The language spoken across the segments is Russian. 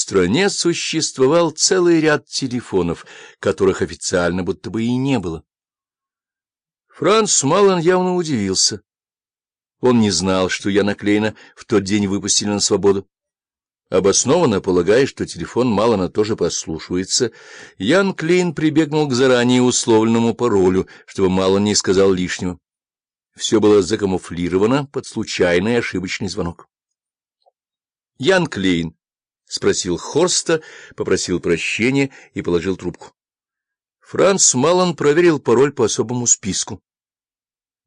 стране существовал целый ряд телефонов, которых официально будто бы и не было. Франц Малон явно удивился. Он не знал, что Яна Клейна в тот день выпустили на свободу. Обоснованно полагая, что телефон Малона тоже послушивается, Ян Клейн прибегнул к заранее условленному паролю, чтобы Малон не сказал лишнего. Все было закамуфлировано под случайный ошибочный звонок. Ян Клейн спросил Хорста, попросил прощения и положил трубку. Франц Малон проверил пароль по особому списку.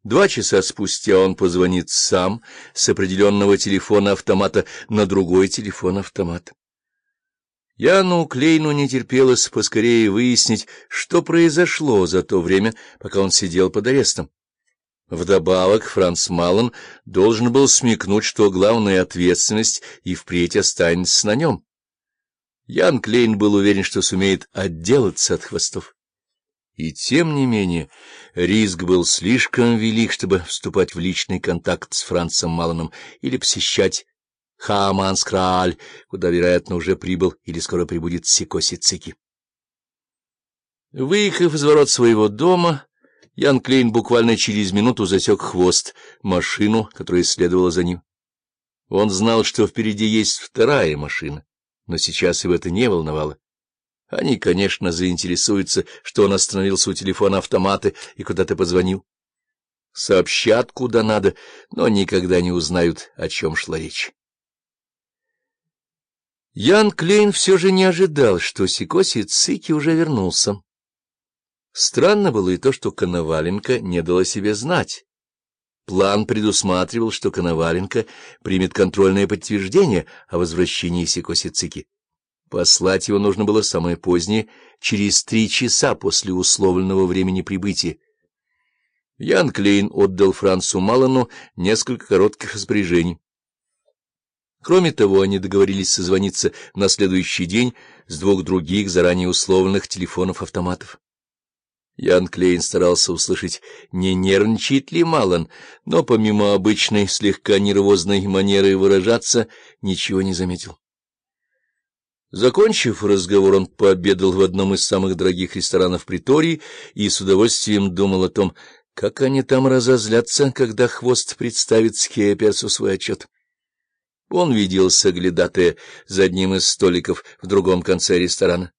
Два часа спустя он позвонит сам с определенного телефона-автомата на другой телефон-автомат. Яну Клейну не терпелось поскорее выяснить, что произошло за то время, пока он сидел под арестом. Вдобавок Франц Малон должен был смекнуть, что главная ответственность и впредь останется на нем. Ян Клейн был уверен, что сумеет отделаться от хвостов. И тем не менее риск был слишком велик, чтобы вступать в личный контакт с Францем Малоном или посещать Хаманскрааль, куда, вероятно, уже прибыл или скоро прибудет Сикоси Цики. Выехав из ворот своего дома, Ян Клейн буквально через минуту засек хвост, машину, которая следовала за ним. Он знал, что впереди есть вторая машина, но сейчас его это не волновало. Они, конечно, заинтересуются, что он остановился у телефона автомата и куда-то позвонил. Сообщат, куда надо, но никогда не узнают, о чем шла речь. Ян Клейн все же не ожидал, что Сикоси Цики уже вернулся. Странно было и то, что Коноваленко не дала себе знать. План предусматривал, что Коноваленко примет контрольное подтверждение о возвращении Сикоси-Цики. Послать его нужно было самое позднее, через три часа после условленного времени прибытия. Ян Клейн отдал Францу Малану несколько коротких распоряжений. Кроме того, они договорились созвониться на следующий день с двух других заранее условленных телефонов-автоматов. Ян Клейн старался услышать, не нервничает ли Малан, но помимо обычной слегка нервозной манеры выражаться, ничего не заметил. Закончив разговор, он пообедал в одном из самых дорогих ресторанов Притории и с удовольствием думал о том, как они там разозлятся, когда хвост представит Скеперсу свой отчет. Он видел соглядатая за одним из столиков в другом конце ресторана.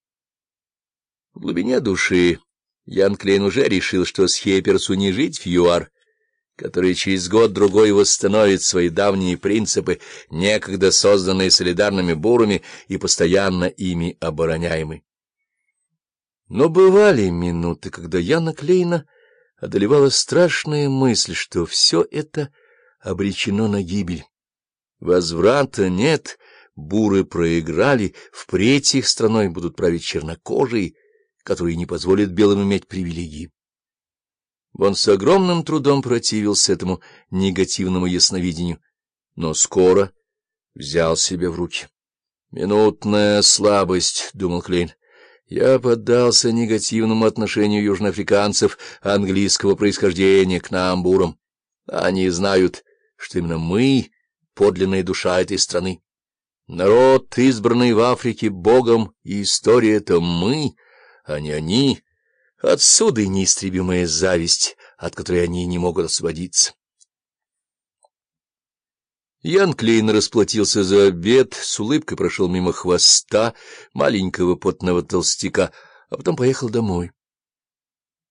В глубине души Ян Клейн уже решил, что с Хейперсу не жить в ЮАР, который через год-другой восстановит свои давние принципы, некогда созданные солидарными бурами и постоянно ими обороняемы. Но бывали минуты, когда Яна Клейна одолевала страшная мысль, что все это обречено на гибель. Возврата нет, буры проиграли, впредь их страной будут править чернокожие, которые не позволят белым иметь привилегии. Он с огромным трудом противился этому негативному ясновидению, но скоро взял себя в руки. «Минутная слабость», — думал Клейн. «Я поддался негативному отношению южноафриканцев английского происхождения к нам, бурам. Они знают, что именно мы — подлинная душа этой страны. Народ, избранный в Африке Богом, и история — это мы» а не они. Отсюда и неистребимая зависть, от которой они не могут освободиться. Ян Клейн расплатился за обед, с улыбкой прошел мимо хвоста маленького потного толстяка, а потом поехал домой.